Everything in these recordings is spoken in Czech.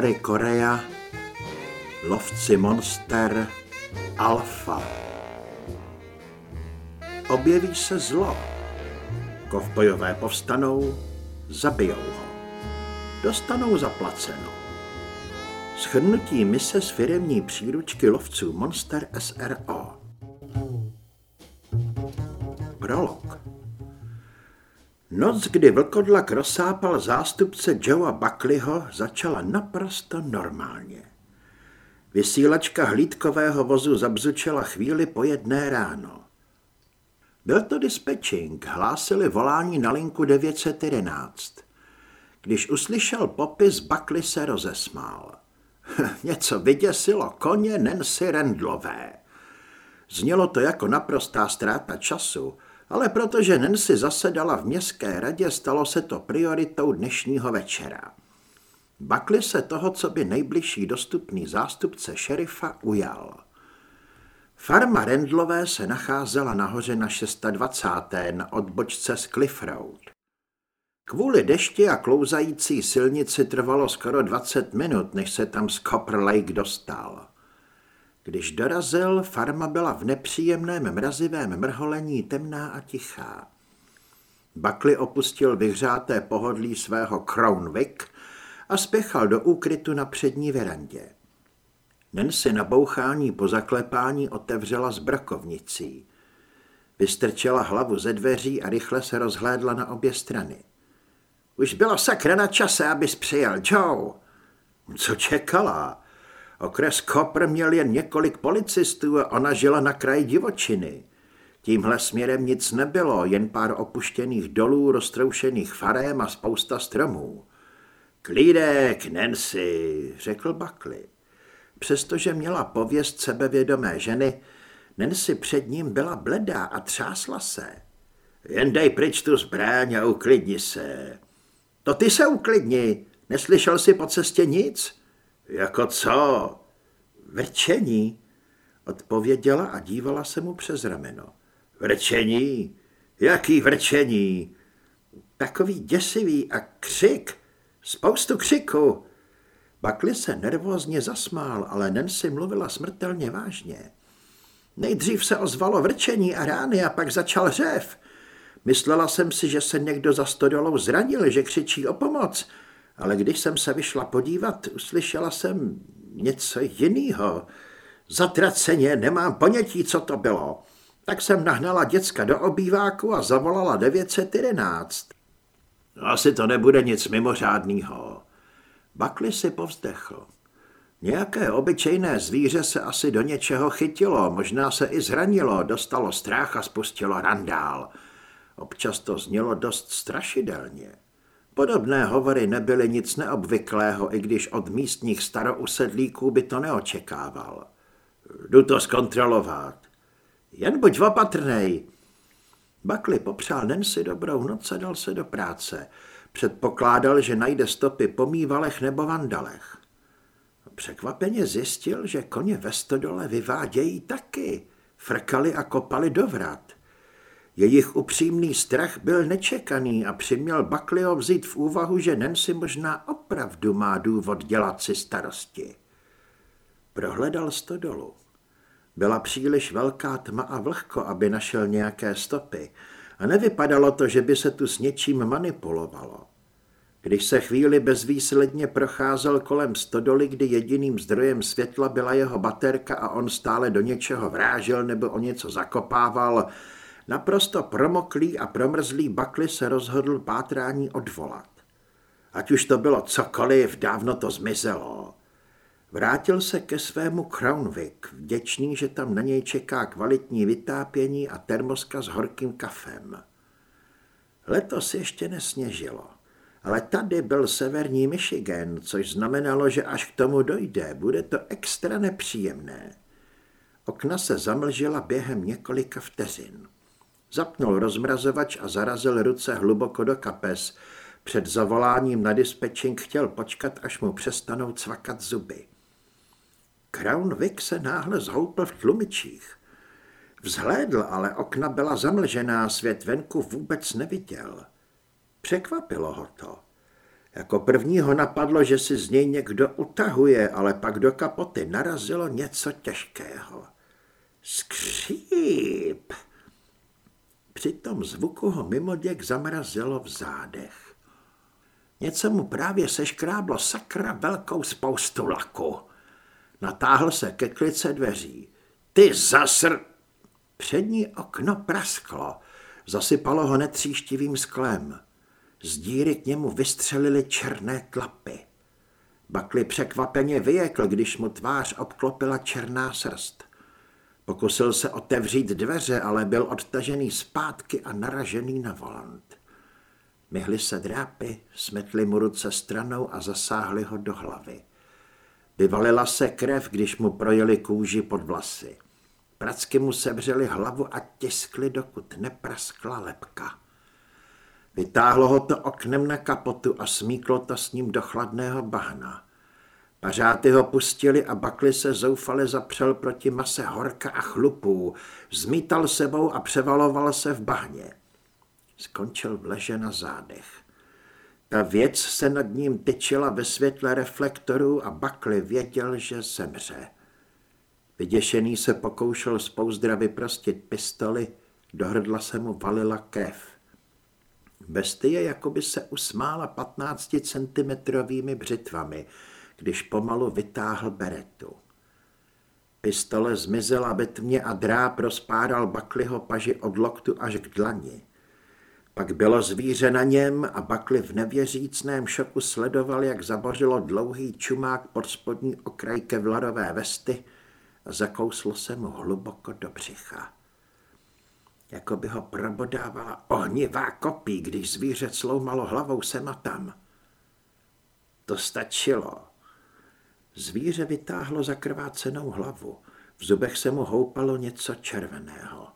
Larry Korea, lovci monster, Alfa. Objeví se zlo. Kovbojové povstanou, zabijou ho. Dostanou zaplaceno. Schrnutí mise z firemní příručky lovců Monster SRO. Prolog. Noc, kdy vlkodlak rozsápal zástupce Joea Buckleyho, začala naprosto normálně. Vysílačka hlídkového vozu zabzučela chvíli po jedné ráno. Byl to dispečing, hlásili volání na linku 911. Když uslyšel popis, Buckley se rozesmál. Něco vyděsilo koně Nancy Rendlové. Znělo to jako naprostá ztráta času, ale protože Nancy zasedala v městské radě, stalo se to prioritou dnešního večera. Buckley se toho, co by nejbližší dostupný zástupce šerifa ujal. Farma Rendlové se nacházela nahoře na 620. na odbočce z Cliff Road. Kvůli dešti a klouzající silnici trvalo skoro 20 minut, než se tam z Copper Lake dostal. Když dorazil, farma byla v nepříjemném mrazivém mrholení temná a tichá. Buckley opustil vyhřáté pohodlí svého Crown Vic a spěchal do úkrytu na přední verandě. Nancy na bouchání po zaklepání otevřela zbrakovnicí. Vystrčila hlavu ze dveří a rychle se rozhlédla na obě strany. Už bylo sakra na čase, abys přijel, Joe. Co čekala? Okres Kopr měl jen několik policistů a ona žila na kraji divočiny. Tímhle směrem nic nebylo, jen pár opuštěných dolů, roztroušených farem a spousta stromů. Klídek, Nancy, řekl Buckley. Přestože měla pověst sebevědomé ženy, Nancy před ním byla bledá a třásla se. Jen dej pryč tu zbraň a uklidni se. To ty se uklidni, neslyšel jsi po cestě nic? Jako co? Vrčení, odpověděla a dívala se mu přes rameno. Vrčení? Jaký vrčení? Takový děsivý a křik, spoustu křiku. Bakli se nervózně zasmál, ale Nancy mluvila smrtelně vážně. Nejdřív se ozvalo vrčení a rány a pak začal řev. Myslela jsem si, že se někdo za stodolou zranil, že křičí o pomoc, ale když jsem se vyšla podívat, uslyšela jsem něco jiného. Zatraceně nemám ponětí, co to bylo. Tak jsem nahnala děcka do obýváku a zavolala 911. No, asi to nebude nic mimořádného. Bakli si povzdechl. Nějaké obyčejné zvíře se asi do něčeho chytilo, možná se i zranilo, dostalo strach a spustilo randál. Občas to znělo dost strašidelně. Podobné hovory nebyly nic neobvyklého, i když od místních starousedlíků by to neočekával. Jdu to zkontrolovat. Jen buď opatrnej. Bakli popřál Nancy dobrou noc a dal se do práce. Předpokládal, že najde stopy po mývalech nebo vandalech. Překvapeně zjistil, že koně ve stodole vyvádějí taky. Frkali a kopali do vrat. Jejich upřímný strach byl nečekaný a přiměl Baklio vzít v úvahu, že Nancy možná opravdu má důvod dělat si starosti. Prohledal stodolu. Byla příliš velká tma a vlhko, aby našel nějaké stopy a nevypadalo to, že by se tu s něčím manipulovalo. Když se chvíli bezvýsledně procházel kolem stodoly, kdy jediným zdrojem světla byla jeho baterka a on stále do něčeho vrážel nebo o něco zakopával, naprosto promoklý a promrzlý Bakli se rozhodl pátrání odvolat. Ať už to bylo cokoliv, dávno to zmizelo. Vrátil se ke svému Crownwick, vděčný, že tam na něj čeká kvalitní vytápění a termoska s horkým kafem. Letos ještě nesněžilo, ale tady byl severní Michigan, což znamenalo, že až k tomu dojde, bude to extra nepříjemné. Okna se zamlžila během několika vteřin. Zapnul rozmrazovač a zarazil ruce hluboko do kapes. Před zavoláním na dispečing chtěl počkat, až mu přestanou cvakat zuby. Crown Vic se náhle zhoupl v tlumičích. Vzhlédl, ale okna byla zamlžená, svět venku vůbec neviděl. Překvapilo ho to. Jako prvního napadlo, že si z něj někdo utahuje, ale pak do kapoty narazilo něco těžkého. Skříp! Při tom zvuku ho mimoděk zamrazilo v zádech. Něco mu právě seškráblo sakra velkou spoustu laku. Natáhl se ke klice dveří. Ty zasr... Přední okno prasklo. Zasypalo ho netříštivým sklem. Z díry k němu vystřelily černé tlapy. Bakli překvapeně vyjekl, když mu tvář obklopila černá srst. Pokusil se otevřít dveře, ale byl odtažený zpátky a naražený na volant. Myhly se drápy, smetli mu ruce stranou a zasáhli ho do hlavy. Vyvalila se krev, když mu projeli kůži pod vlasy. Pracky mu sebřeli hlavu a tiskli, dokud nepraskla lepka. Vytáhlo ho to oknem na kapotu a smíklo to s ním do chladného bahna. Pařáty ho pustili a Bakli se zoufale zapřel proti mase horka a chlupů, zmítal sebou a převaloval se v bahně. Skončil v leže na zádech. Ta věc se nad ním tyčila ve světle reflektorů a Bakli věděl, že zemře. Vyděšený se pokoušel z pouzdra vyprostit pistoli, do hrdla se mu valila kev. Bestie jakoby se usmála 15 centimetrovými břitvami, když pomalu vytáhl beretu. Pistole zmizela ve tmě a dráp rozpáral Bakliho paži od loktu až k dlani. Pak bylo zvíře na něm a Bakli v nevěřícném šoku sledoval, jak zabořilo dlouhý čumák pod spodní okraj kevlarové vesty a zakouslo se mu hluboko do břicha jako by ho probodávala ohnivá kopí, když zvíře sloumalo hlavou sem a tam. To stačilo. Zvíře vytáhlo zakrvácenou hlavu. V zubech se mu houpalo něco červeného.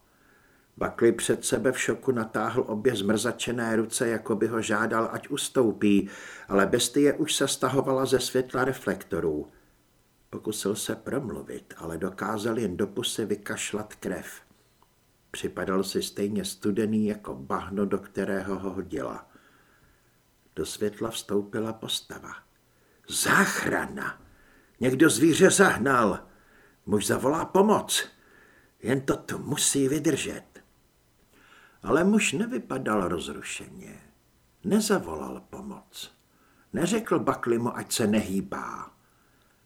Bakli před sebe v šoku natáhl obě zmrzačené ruce, jako by ho žádal, ať ustoupí, ale bestie už se stahovala ze světla reflektorů. Pokusil se promluvit, ale dokázal jen do pusy vykašlat krev. Připadal si stejně studený jako bahno, do kterého ho hodila. Do světla vstoupila postava. Záchrana! Někdo zvíře zahnal. Muž zavolá pomoc. Jen to tu musí vydržet. Ale muž nevypadal rozrušeně. Nezavolal pomoc. Neřekl Baklimu, ať se nehýbá.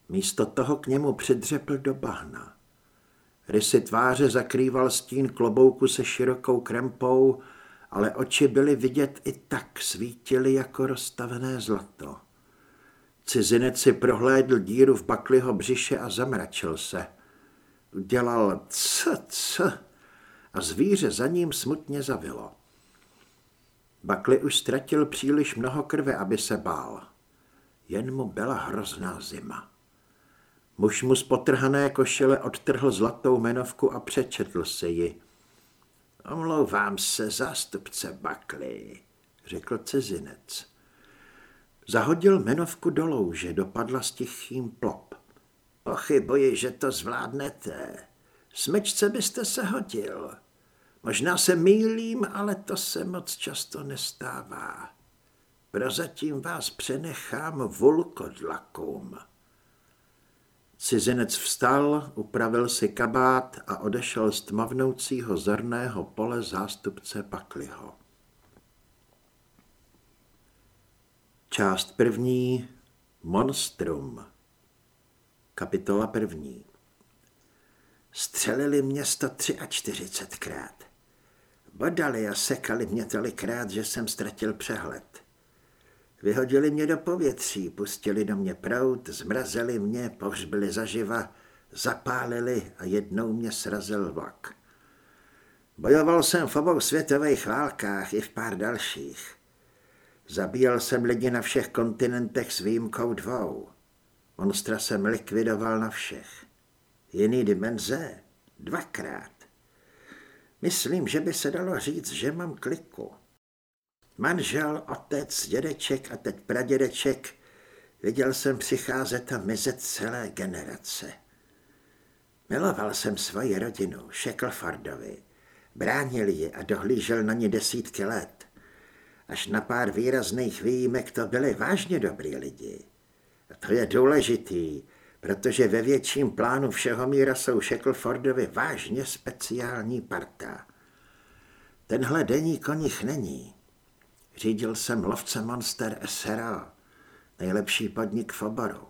Místo toho k němu předřepl do bahna. Rysy tváře zakrýval stín klobouku se širokou krempou, ale oči byly vidět i tak, svítily jako rozstavené zlato. Cizinec si prohlédl díru v bakliho břiše a zamračil se. Udělal c, c a zvíře za ním smutně zavilo. Bakli už ztratil příliš mnoho krve, aby se bál. Jen mu byla hrozná zima. Muž mu z potrhané košile odtrhl zlatou menovku a přečetl si ji. Omlouvám se, zástupce Bakly, řekl cizinec. Zahodil menovku do louže, dopadla s tichým plop. Pochybuji, že to zvládnete. Smečce byste se hodil. Možná se mýlím, ale to se moc často nestává. Prozatím vás přenechám vulkodlakům. Cizinec vstal, upravil si kabát a odešel z tmavnoucího zrného pole zástupce Pakliho. Část první Monstrum Kapitola první Střelili mě 143krát. Bodali a sekali mě tolikrát, že jsem ztratil přehled. Vyhodili mě do povětří, pustili do mě prout, zmrazili mě, pohřbili zaživa, zapálili a jednou mě srazil vlak. Bojoval jsem v obou světových válkách i v pár dalších. Zabíjel jsem lidi na všech kontinentech s výjimkou dvou. Monstra jsem likvidoval na všech. Jiný dimenze? Dvakrát. Myslím, že by se dalo říct, že mám kliku. Manžel, otec, dědeček a teď pradědeček, viděl jsem přicházet a mizet celé generace. Miloval jsem svoji rodinu, Shacklefordovi. Bránil ji a dohlížel na ně desítky let. Až na pár výrazných výjimek to byli vážně dobrý lidi. A to je důležitý, protože ve větším plánu všeho míra jsou Shacklefordovi vážně speciální parta. Tenhle deník o nich není. Řídil jsem lovce Monster SRO, nejlepší podnik v oboru.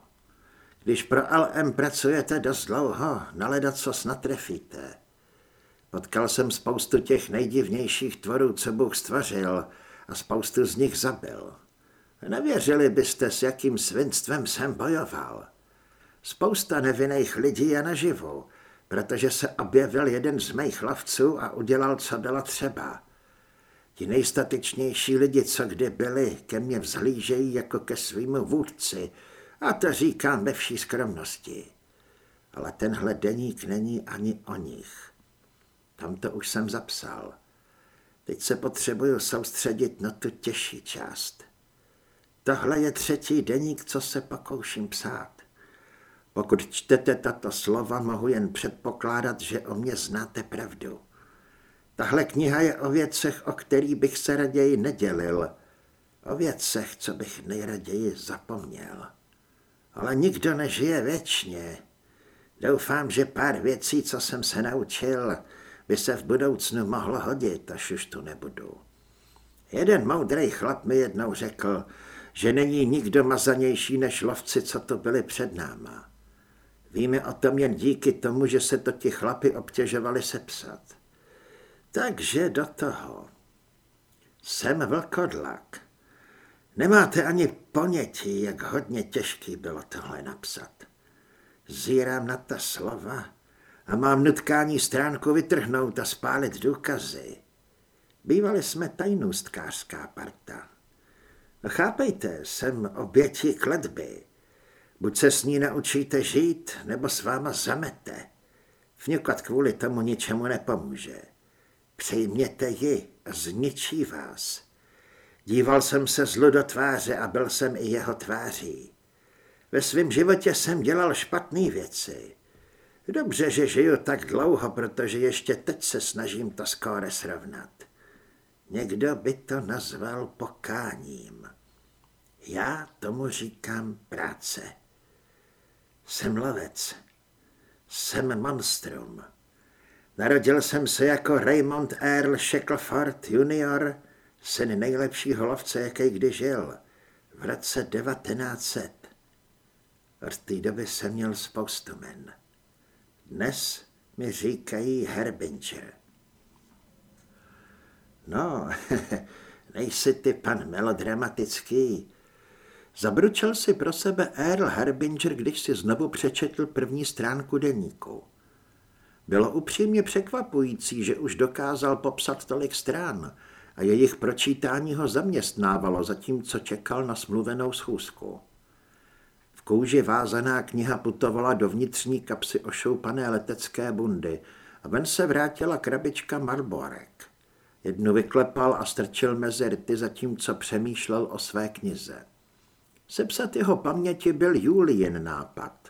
Když pro LM pracujete dost dlouho, naledat co snad trefíte. Potkal jsem spoustu těch nejdivnějších tvorů, co Bůh stvořil, a spoustu z nich zabil. Nevěřili byste, s jakým svinstvem jsem bojoval. Spousta nevinných lidí je naživu, protože se objevil jeden z mých lovců a udělal, co bylo třeba. Ti nejstatečnější lidi, co kdy byli, ke mně vzhlížejí jako ke svýmu vůdci a to říkám ve vší skromnosti. Ale tenhle deník není ani o nich. Tam to už jsem zapsal. Teď se potřebuju soustředit na tu těžší část. Tohle je třetí deník, co se pokouším psát. Pokud čtete tato slova, mohu jen předpokládat, že o mě znáte pravdu. Tahle kniha je o věcech, o kterých bych se raději nedělil. O věcech, co bych nejraději zapomněl. Ale nikdo nežije věčně. Doufám, že pár věcí, co jsem se naučil, by se v budoucnu mohlo hodit, až už tu nebudu. Jeden moudrý chlap mi jednou řekl, že není nikdo mazanější než lovci, co to byli před náma. Víme o tom jen díky tomu, že se to ti chlapi obtěžovali sepsat. Takže do toho. Jsem vlkodlak. Nemáte ani ponětí, jak hodně těžký bylo tohle napsat. Zírám na ta slova a mám nutkání stránku vytrhnout a spálit důkazy. Bývali jsme tajnůstkářská parta. Chápejte, jsem oběti kletby. Buď se s ní naučíte žít, nebo s váma zamete. Vňukat kvůli tomu ničemu nepomůže. Přejměte ji a zničí vás. Díval jsem se zlu do tváře a byl jsem i jeho tváří. Ve svém životě jsem dělal špatné věci. Dobře, že žiju tak dlouho, protože ještě teď se snažím to skóre srovnat. Někdo by to nazval pokáním. Já tomu říkám práce. Jsem lovec. Jsem monstrum. Narodil jsem se jako Raymond Earl Shackleford junior, syn nejlepšího lovce, jaký kdy žil, v roce 1900. Od té doby jsem měl spoustu men. Dnes mi říkají Herbinger. No, nejsi ty pan melodramatický. Zabručel si pro sebe Earl Herbinger, když si znovu přečetl první stránku deníku. Bylo upřímně překvapující, že už dokázal popsat tolik strán a jejich pročítání ho zaměstnávalo, zatímco čekal na smluvenou schůzku. Kouži vázaná kniha putovala do vnitřní kapsy ošoupané letecké bundy a ven se vrátila krabička Marborek. Jednu vyklepal a strčil mezi rty, zatímco přemýšlel o své knize. Sepsat jeho paměti byl Julien nápad.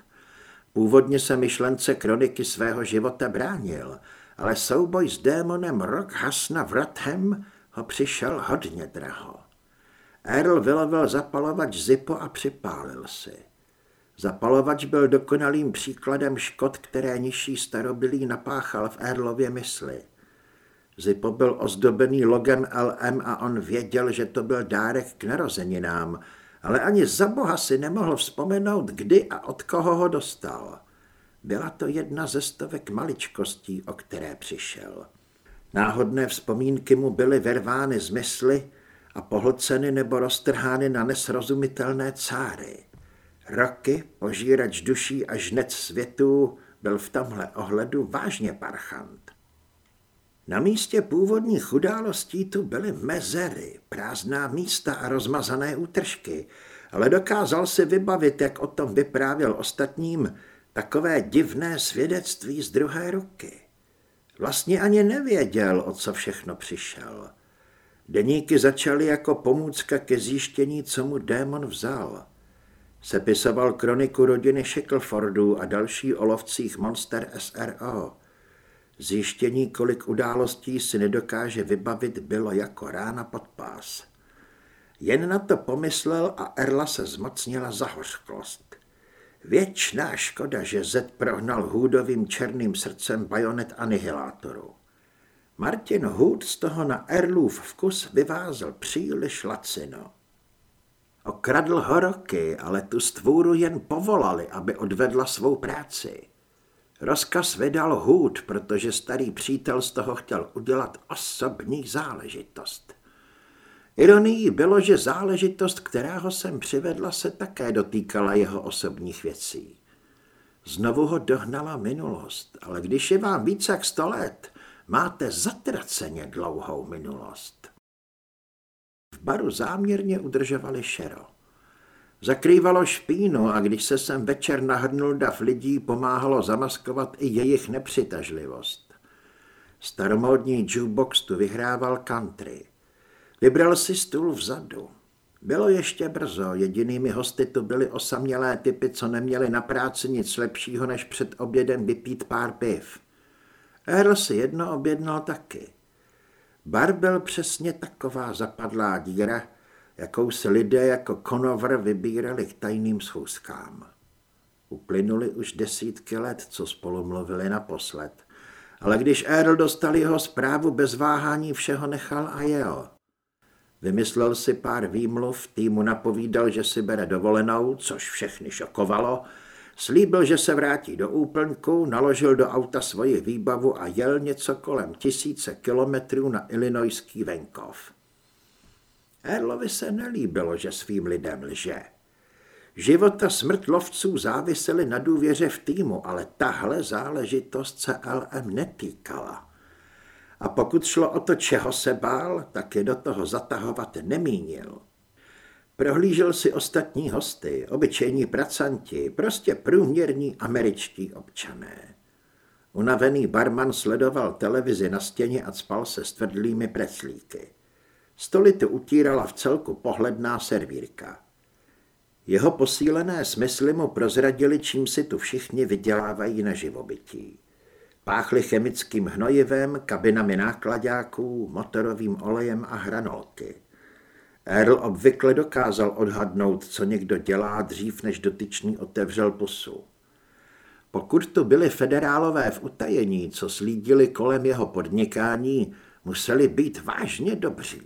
Původně se myšlence kroniky svého života bránil, ale souboj s démonem Rock Vrathem ho přišel hodně draho. Earl vylovil zapalovač Zipo a připálil si. Zapalovač byl dokonalým příkladem škod, které nižší starobilý napáchal v Earlově mysli. Zipo byl ozdobený logem LM a on věděl, že to byl dárek k narozeninám, ale ani za boha si nemohl vzpomenout, kdy a od koho ho dostal. Byla to jedna ze stovek maličkostí, o které přišel. Náhodné vzpomínky mu byly vervány z mysli a pohlceny nebo roztrhány na nesrozumitelné cáry. Roky, požírač duší a žnec světů, byl v tomhle ohledu vážně parchant. Na místě původních událostí tu byly mezery, prázdná místa a rozmazané útržky, ale dokázal si vybavit, jak o tom vyprávěl ostatním, takové divné svědectví z druhé ruky. Vlastně ani nevěděl, o co všechno přišel. Deníky začaly jako pomůcka ke zjištění, co mu démon vzal. Sepisoval kroniku rodiny Shacklefordů a další o lovcích Monster SRO. Zjištění, kolik událostí si nedokáže vybavit, bylo jako rána pod pás. Jen na to pomyslel a Erla se zmocnila zahořklost. Věčná škoda, že Zed prohnal hůdovým černým srdcem bajonet anihilátoru. Martin Hood z toho na Erlův vkus vyvázel příliš lacino. Okradl ho roky, ale tu stvůru jen povolali, aby odvedla svou práci. Rozkaz vydal Hood, protože starý přítel z toho chtěl udělat osobní záležitost. Ironií bylo, že záležitost, která ho sem přivedla, se také dotýkala jeho osobních věcí. Znovu ho dohnala minulost, ale když je vám více jak sto let, máte zatraceně dlouhou minulost. Baru záměrně udržovali šero. Zakrývalo špínu a když se sem večer nahrnul dav lidí, pomáhalo zamaskovat i jejich nepřitažlivost. Staromódní jukebox tu vyhrával country. Vybral si stůl vzadu. Bylo ještě brzo, jedinými hosty tu byly osamělé typy, co neměli na práci nic lepšího, než před obědem vypít pár piv. Earl si jedno objednal taky. Bar byl přesně taková zapadlá díra, jakou se lidé jako Conover vybírali k tajným schůzkám. Uplynuli už desítky let, co spolu mluvili naposled. Ale když Earl dostal jeho zprávu bez váhání, všeho nechal a jel. Vymyslel si pár výmluv, týmu napovídal, že si bere dovolenou, což všechny šokovalo, slíbil, že se vrátí do úplnku, naložil do auta svoji výbavu a jel něco kolem tisíce kilometrů na Illinoiský venkov. Erlovi se nelíbilo, že svým lidem lže. Život a smrt lovců závisely na důvěře v týmu, ale tahle záležitost se LM netýkala. A pokud šlo o to, čeho se bál, tak je do toho zatahovat nemínil. Prohlížel si ostatní hosty, obyčejní pracanti, prostě průměrní američtí občané. Unavený barman sledoval televizi na stěně a spal se stvrdlými preclíky. Stoly tu utírala v celku pohledná servírka. Jeho posílené smysly mu prozradili, čím si tu všichni vydělávají na živobytí. Páchli chemickým hnojivem, kabinami nákladáků, motorovým olejem a hranolky. Earl obvykle dokázal odhadnout, co někdo dělá dřív, než dotyčný otevřel pusu. Pokud tu byli federálové v utajení, co slídili kolem jeho podnikání, museli být vážně dobří.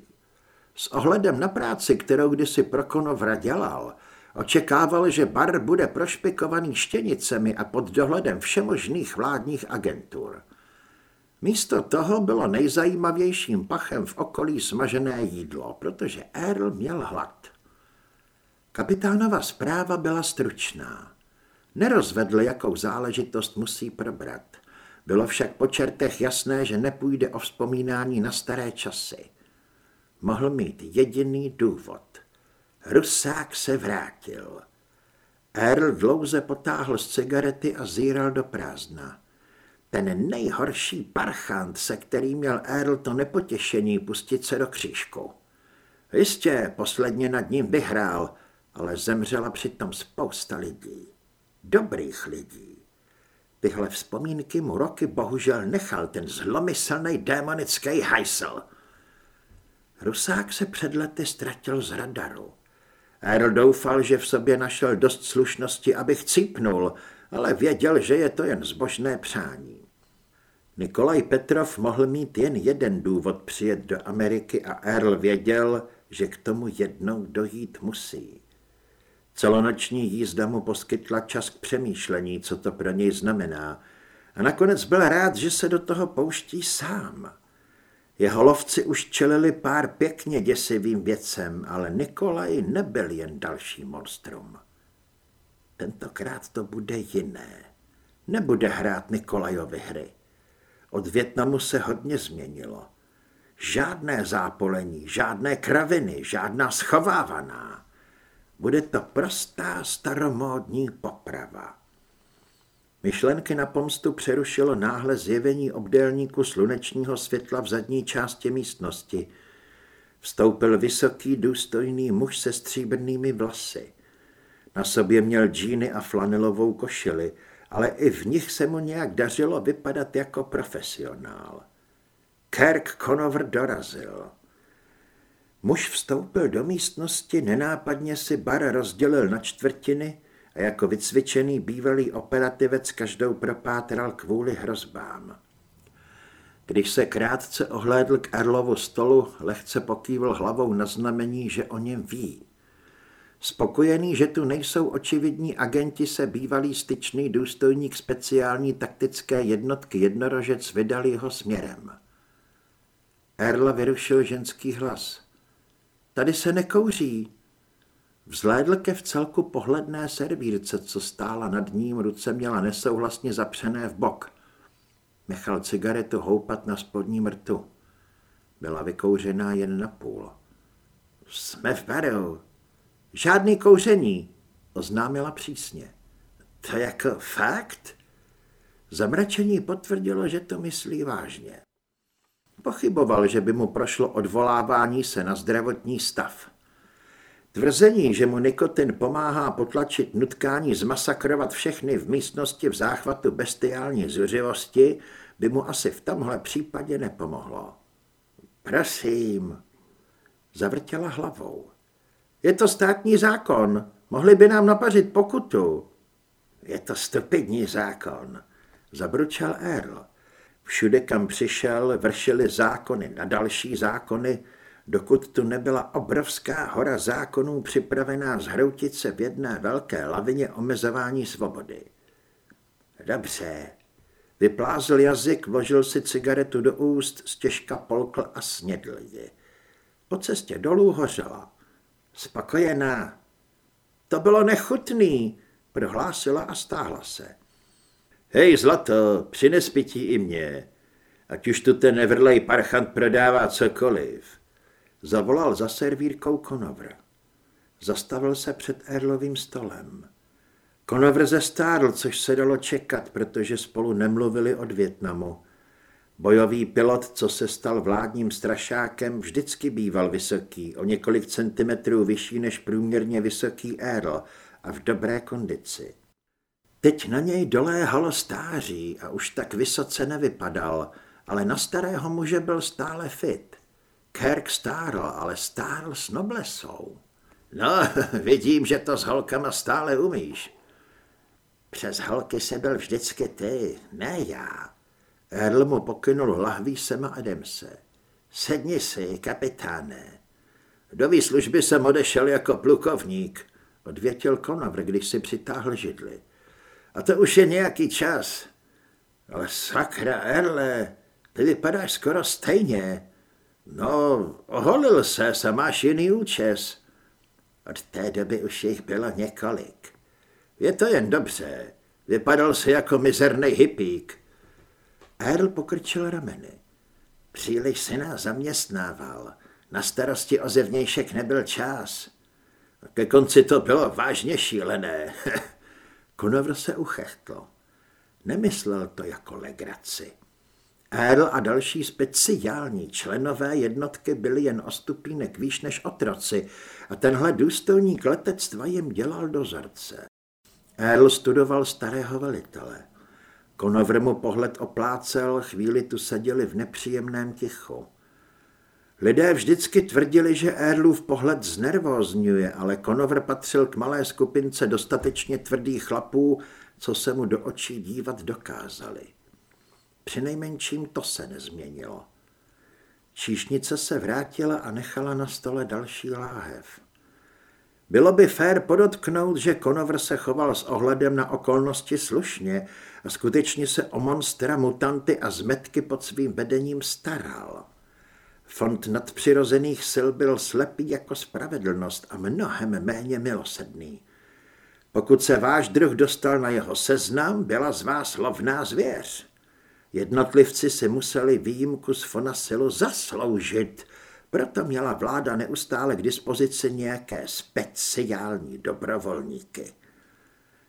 S ohledem na práci, kterou kdysi pro Konovra dělal, Očekával, že bar bude prošpikovaný štěnicemi a pod dohledem všemožných vládních agentur. Místo toho bylo nejzajímavějším pachem v okolí smažené jídlo, protože Earl měl hlad. Kapitánova zpráva byla stručná. Nerozvedl, jakou záležitost musí probrat. Bylo však po čertech jasné, že nepůjde o vzpomínání na staré časy. Mohl mít jediný důvod. Rusák se vrátil. Earl dlouze potáhl z cigarety a zíral do prázdna. Ten nejhorší parchant, se kterým měl Earl to nepotěšení pustit se do křížku. Jistě, posledně nad ním vyhrál, ale zemřela přitom spousta lidí. Dobrých lidí. Tyhle vzpomínky mu roky bohužel nechal ten zlomyslný démonický hajsel. Rusák se před lety ztratil z radaru. Earl doufal, že v sobě našel dost slušnosti, aby chcípnul, ale věděl, že je to jen zbožné přání. Nikolaj Petrov mohl mít jen jeden důvod přijet do Ameriky a Earl věděl, že k tomu jednou dojít musí. Celonoční jízda mu poskytla čas k přemýšlení, co to pro něj znamená, a nakonec byl rád, že se do toho pouští sám. Jeho lovci už čelili pár pěkně děsivým věcem, ale Nikolaj nebyl jen další monstrum. Tentokrát to bude jiné. Nebude hrát Nikolajovi hry. Od Větnamu se hodně změnilo. Žádné zápolení, žádné kraviny, žádná schovávaná. Bude to prostá staromódní poprava. Myšlenky na pomstu přerušilo náhle zjevení obdélníku slunečního světla v zadní části místnosti. Vstoupil vysoký, důstojný muž se stříbrnými vlasy. Na sobě měl džíny a flanelovou košili, ale i v nich se mu nějak dařilo vypadat jako profesionál. Kirk Conover dorazil. Muž vstoupil do místnosti, nenápadně si bar rozdělil na čtvrtiny a jako vycvičený bývalý operativec každou propátral kvůli hrozbám. Když se krátce ohlédl k Erlovu stolu, lehce pokývil hlavou na znamení, že o něm ví. Spokojený, že tu nejsou očividní agenti, se bývalý styčný důstojník speciální taktické jednotky jednorožec vydal jeho směrem. Erl vyrušil ženský hlas. Tady se nekouří. Vzlédl ke v celku pohledné servírce, co stála nad ním, ruce měla nesouhlasně zapřené v bok. Nechal cigaretu houpat na spodní mrtu. Byla vykouřená jen na půl. Jsme v baru. Žádný kouření, oznámila přísně. To jako fakt? Zamračení potvrdilo, že to myslí vážně. Pochyboval, že by mu prošlo odvolávání se na zdravotní stav. Tvrzení, že mu nikotin pomáhá potlačit nutkání zmasakrovat všechny v místnosti v záchvatu bestiální zuřivosti, by mu asi v tomhle případě nepomohlo. Prosím, zavrtěla hlavou. Je to státní zákon, mohli by nám napařit pokutu. Je to stupidní zákon, zabručel Earl. Všude, kam přišel, vršili zákony na další zákony, dokud tu nebyla obrovská hora zákonů připravená zhroutit se v jedné velké lavině omezování svobody. Dobře. Vyplázl jazyk, vložil si cigaretu do úst, stěžka polkl a snědl ji. Po cestě dolů hořela. Spokojená. To bylo nechutný, prohlásila a stáhla se. Hej, zlato, přines pití i mě, ať už tu ten nevrlej parchant prodává cokoliv. Zavolal za servírkou Konovr. Zastavil se před Erlovým stolem. Konovr zestárl, což se dalo čekat, protože spolu nemluvili od Větnamu. Bojový pilot, co se stal vládním strašákem, vždycky býval vysoký, o několik centimetrů vyšší než průměrně vysoký Erl a v dobré kondici. Teď na něj doléhalo stáří a už tak vysoce nevypadal, ale na starého muže byl stále fit. Kirk stárl, ale stárl s noblesou. No, vidím, že to s holkama stále umíš. Přes holky se byl vždycky ty, ne já. Earl mu pokynul lahví Sema Adamse. Sedni si, kapitáne. Do výslužby jsem odešel jako plukovník, odvětil Konavr, když si přitáhl židli. A to už je nějaký čas. Ale sakra, Erle, ty vypadáš skoro stejně. No, oholil se a máš jiný účes. Od té doby už jich bylo několik. Je to jen dobře. Vypadal se jako mizerný hypík. Earl pokrčil rameny. Příliš se nás zaměstnával. Na starosti o zevnějšek nebyl čas. Ke konci to bylo vážně šílené. Konovr se uchechtl. Nemyslel to jako legraci. Earl a další speciální členové jednotky byli jen o stupínek výš než otroci a tenhle důstojník letectva jim dělal dozorce. Earl studoval starého velitele. Konovr mu pohled oplácel, chvíli tu seděli v nepříjemném tichu. Lidé vždycky tvrdili, že Erlův pohled znervózňuje, ale Konovr patřil k malé skupince dostatečně tvrdých chlapů, co se mu do očí dívat dokázali. Přinejmenším to se nezměnilo. Číšnice se vrátila a nechala na stole další láhev. Bylo by fér podotknout, že Konovr se choval s ohledem na okolnosti slušně a skutečně se o monstra, mutanty a zmetky pod svým vedením staral. Fond nadpřirozených sil byl slepý jako spravedlnost a mnohem méně milosedný. Pokud se váš druh dostal na jeho seznam, byla z vás lovná zvěř. Jednotlivci si museli výjimku z Fonasilu zasloužit, proto měla vláda neustále k dispozici nějaké speciální dobrovolníky.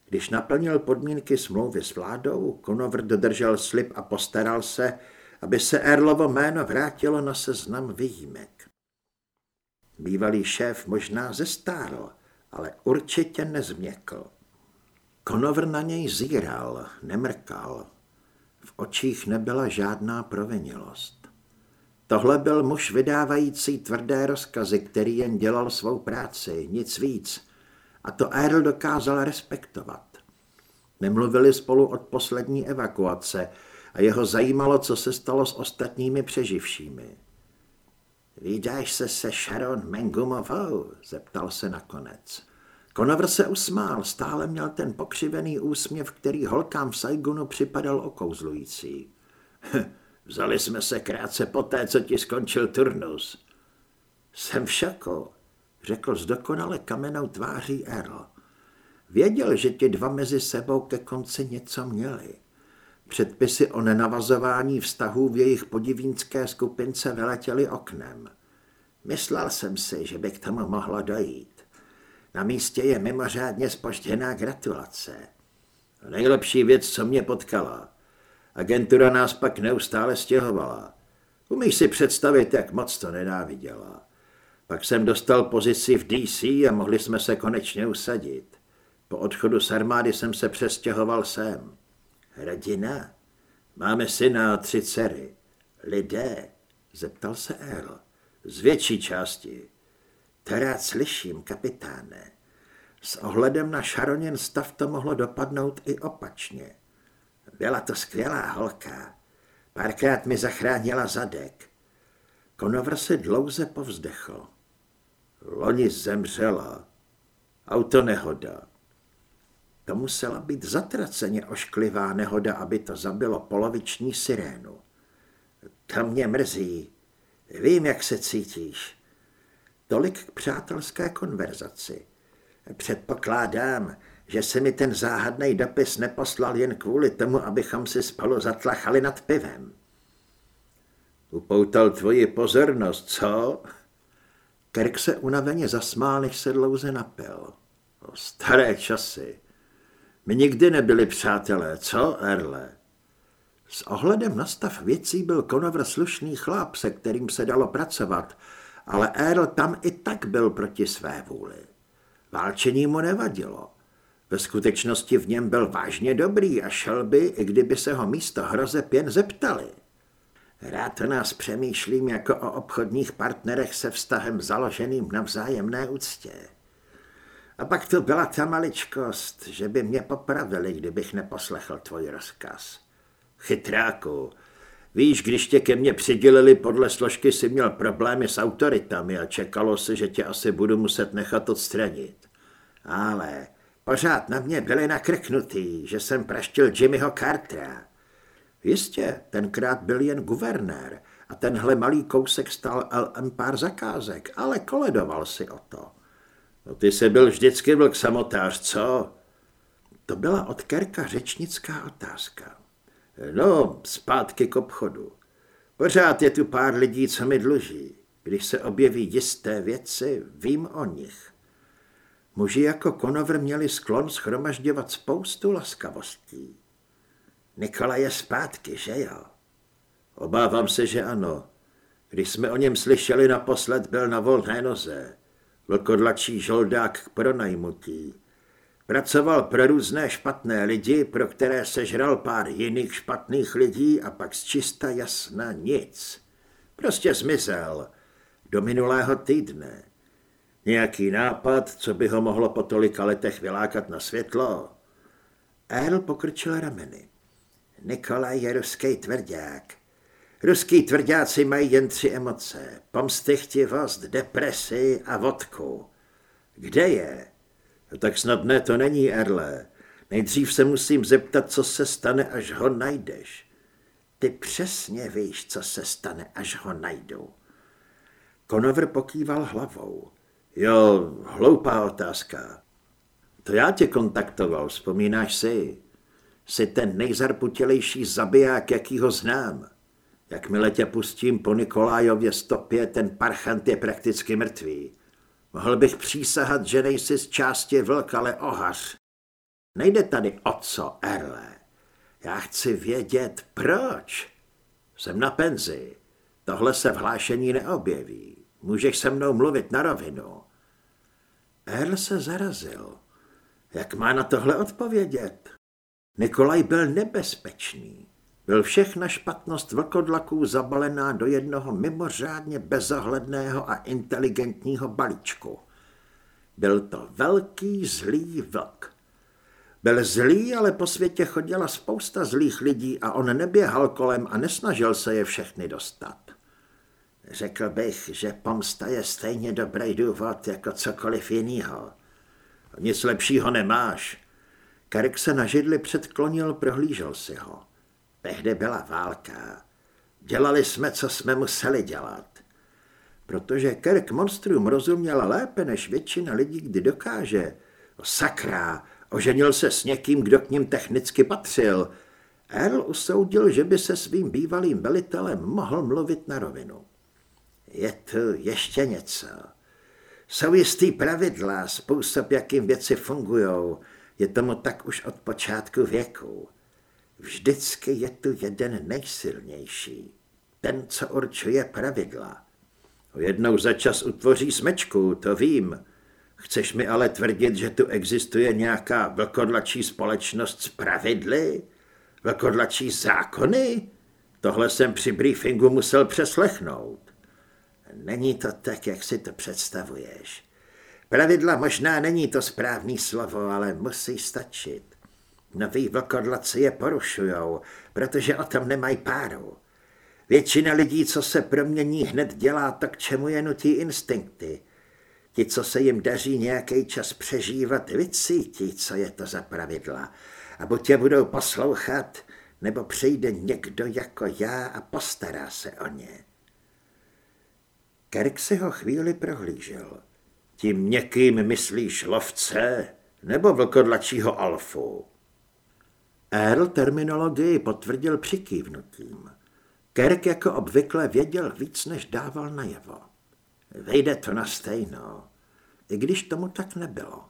Když naplnil podmínky smlouvy s vládou, Konovr dodržel slib a postaral se, aby se Erlovo jméno vrátilo na seznam výjimek. Bývalý šéf možná zestárl, ale určitě nezměkl. Konovr na něj zíral, nemrkal. V očích nebyla žádná provinilost. Tohle byl muž vydávající tvrdé rozkazy, který jen dělal svou práci, nic víc. A to Earl dokázal respektovat. Nemluvili spolu od poslední evakuace a jeho zajímalo, co se stalo s ostatními přeživšími. Vídáš se se Sharon Mengumovou? zeptal se nakonec. Konovr se usmál, stále měl ten pokřivený úsměv, který holkám v Saigunu připadal okouzlující. Vzali jsme se krátce poté, co ti skončil turnus. Jsem v šoku, řekl s dokonale kamenou tváří Earl. Věděl, že ti dva mezi sebou ke konci něco měli. Předpisy o nenavazování vztahů v jejich podivínské skupince vyletěly oknem. Myslel jsem si, že by k tomu mohlo dojít. Na místě je mimořádně spožděná gratulace. Nejlepší věc, co mě potkala. Agentura nás pak neustále stěhovala. Umíš si představit, jak moc to nenáviděla. Pak jsem dostal pozici v DC a mohli jsme se konečně usadit. Po odchodu z armády jsem se přestěhoval sem. Rodina? Máme syna a tři dcery. Lidé? Zeptal se Earl. Z větší části. To rád slyším, kapitáne. S ohledem na Šaroněn stav to mohlo dopadnout i opačně. Byla to skvělá holka. Párkrát mi zachránila zadek. Konovr si dlouze povzdechl. Loni zemřela. Autonehoda. To musela být zatraceně ošklivá nehoda, aby to zabilo poloviční sirénu. To mě mrzí. Vím, jak se cítíš. Tolik k přátelské konverzaci. Předpokládám, že se mi ten záhadný dopis neposlal jen kvůli tomu, abychom si spolu zatlachali nad pivem. Upoutal tvoji pozornost, co? Kirk se unaveně zasmál, než se dlouze napil. O staré časy. My nikdy nebyli přátelé, co, Erle? S ohledem na stav věcí byl Konovr slušný chlap, se kterým se dalo pracovat, ale Earl tam i tak byl proti své vůli. Válčení mu nevadilo. Ve skutečnosti v něm byl vážně dobrý a šel by, i kdyby se ho místo hrozeb jen zeptali. Rád o nás přemýšlím jako o obchodních partnerech se vztahem založeným na vzájemné úctě. A pak to byla ta maličkost, že by mě popravili, kdybych neposlechl tvůj rozkaz. Chytráku, víš, když tě ke mně přidělili podle složky, si měl problémy s autoritami a čekalo se, že tě asi budu muset nechat odstranit. Ale pořád na mě byli nakrknutý, že jsem praštil Jimmyho Cartera. Jistě, tenkrát byl jen guvernér a tenhle malý kousek stal LM pár zakázek, ale koledoval si o to. No ty se byl vždycky vlk samotář, co? To byla od Kerka řečnická otázka. No, zpátky k obchodu. Pořád je tu pár lidí, co mi dluží. Když se objeví jisté věci, vím o nich. Muži jako Konovr měli sklon schromažďovat spoustu laskavostí. Nikola je zpátky, že jo? Obávám se, že ano. Když jsme o něm slyšeli naposled, byl na volné noze. Vlkodlačí žoldák k pronajmutí. Pracoval pro různé špatné lidi, pro které sežral pár jiných špatných lidí a pak z čista jasna nic. Prostě zmizel. Do minulého týdne. Nějaký nápad, co by ho mohlo po tolika letech vylákat na světlo? Earl pokrčil rameny. Nikolaj je ruský tvrdák. Ruský tvrdáci mají jen tři emoce. Pomstychtivost, depresi a vodku. Kde je? No tak snadné to není, Erle. Nejdřív se musím zeptat, co se stane, až ho najdeš. Ty přesně víš, co se stane, až ho najdu. Konovr pokýval hlavou. Jo, hloupá otázka. To já tě kontaktoval, vzpomínáš si? Jsi ten nejzarputělejší zabiják, jakýho znám. Jakmile tě pustím po Nikolájově stopě, ten parchant je prakticky mrtvý. Mohl bych přísahat, že nejsi z části vlk, ale ohař. Nejde tady o co, Erle. Já chci vědět, proč. Jsem na penzi. Tohle se v hlášení neobjeví. Můžeš se mnou mluvit na rovinu. Erl se zarazil. Jak má na tohle odpovědět? Nikolaj byl nebezpečný. Byl všechna špatnost vlkodlaků zabalená do jednoho mimořádně bezohledného a inteligentního balíčku. Byl to velký zlý vlk. Byl zlý, ale po světě chodila spousta zlých lidí a on neběhal kolem a nesnažil se je všechny dostat. Řekl bych, že pomsta je stejně dobrý důvod jako cokoliv jiného. Nic lepšího nemáš. Karek se na židli předklonil, prohlížel si ho. Tehdy byla válka. Dělali jsme, co jsme museli dělat. Protože Kirk monstrům rozuměl lépe než většina lidí, kdy dokáže. Sakra, oženil se s někým, kdo k ním technicky patřil. Earl usoudil, že by se svým bývalým velitelem mohl mluvit na rovinu. Je tu ještě něco. Jsou jistý pravidla, způsob, jakým věci fungují. Je tomu tak už od počátku věku. Vždycky je tu jeden nejsilnější. Ten, co určuje pravidla. Jednou za čas utvoří smečku, to vím. Chceš mi ale tvrdit, že tu existuje nějaká vlkodlačí společnost s pravidly? Vlkodlačí zákony? Tohle jsem při briefingu musel přeslechnout. Není to tak, jak si to představuješ. Pravidla možná není to správný slovo, ale musí stačit. Noví vlkodlaci je porušujou, protože o tom nemají páru. Většina lidí, co se promění, hned dělá to, k čemu je nutí instinkty. Ti, co se jim daří nějaký čas přežívat, vycítí, co je to za pravidla. A buď tě budou poslouchat, nebo přijde někdo jako já a postará se o ně. Kerk si ho chvíli prohlížel. Tím někým myslíš lovce nebo vlkodlačího alfu? Earl terminologii potvrdil přikývnutím. Kerk jako obvykle věděl víc, než dával najevo. Vejde to na stejno, i když tomu tak nebylo.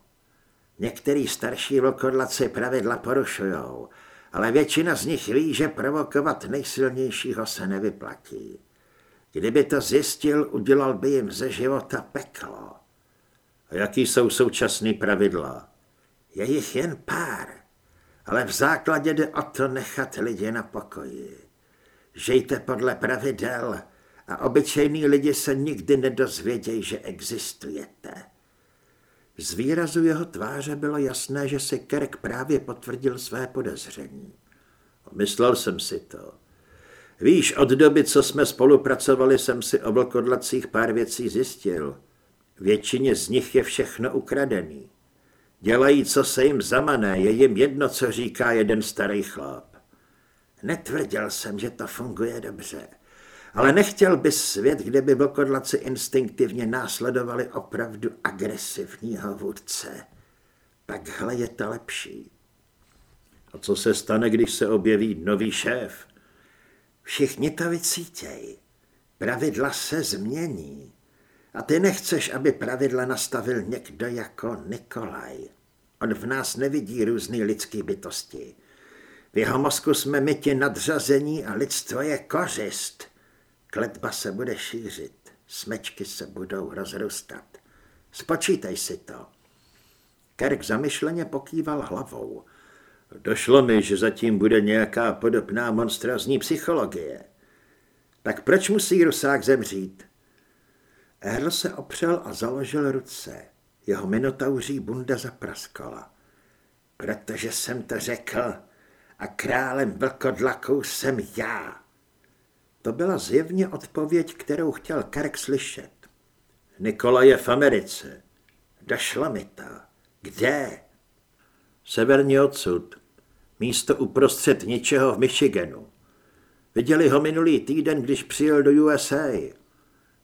Některý starší vlkodlaci pravidla porušujou, ale většina z nich ví, že provokovat nejsilnějšího se nevyplatí. Kdyby to zjistil, udělal by jim ze života peklo. A jaký jsou současné pravidla? Je jich jen pár, ale v základě jde o to nechat lidi na pokoji. Žijte podle pravidel a obyčejní lidi se nikdy nedozvědějí, že existujete. Z výrazu jeho tváře bylo jasné, že si Kerk právě potvrdil své podezření. Myslel jsem si to. Víš, od doby, co jsme spolupracovali, jsem si o vlkodlacích pár věcí zjistil. Většině z nich je všechno ukradený. Dělají, co se jim zamané, je jim jedno, co říká jeden starý chlap. Netvrdil jsem, že to funguje dobře, ale nechtěl bys svět, kde by vlkodlaci instinktivně následovali opravdu agresivního vůdce. Takhle je to lepší. A co se stane, když se objeví nový šéf? Všichni to vycítějí. Pravidla se změní. A ty nechceš, aby pravidla nastavil někdo jako Nikolaj. On v nás nevidí různé lidské bytosti. V jeho mozku jsme my ti nadřazení a lidstvo je kořist. Kletba se bude šířit, smečky se budou rozrůstat. Spočítej si to. Kerk zamyšleně pokýval hlavou. Došlo mi, že zatím bude nějaká podobná monstrazní psychologie. Tak proč musí Rusák zemřít? Erl se opřel a založil ruce. Jeho minotauří bunda zapraskala. Protože jsem to řekl a králem vlkodlaků jsem já. To byla zjevně odpověď, kterou chtěl Kark slyšet. Nikola je v Americe. Došlo mi to. Kde? Severně odsud. Místo uprostřed ničeho v Michiganu. Viděli ho minulý týden, když přijel do USA.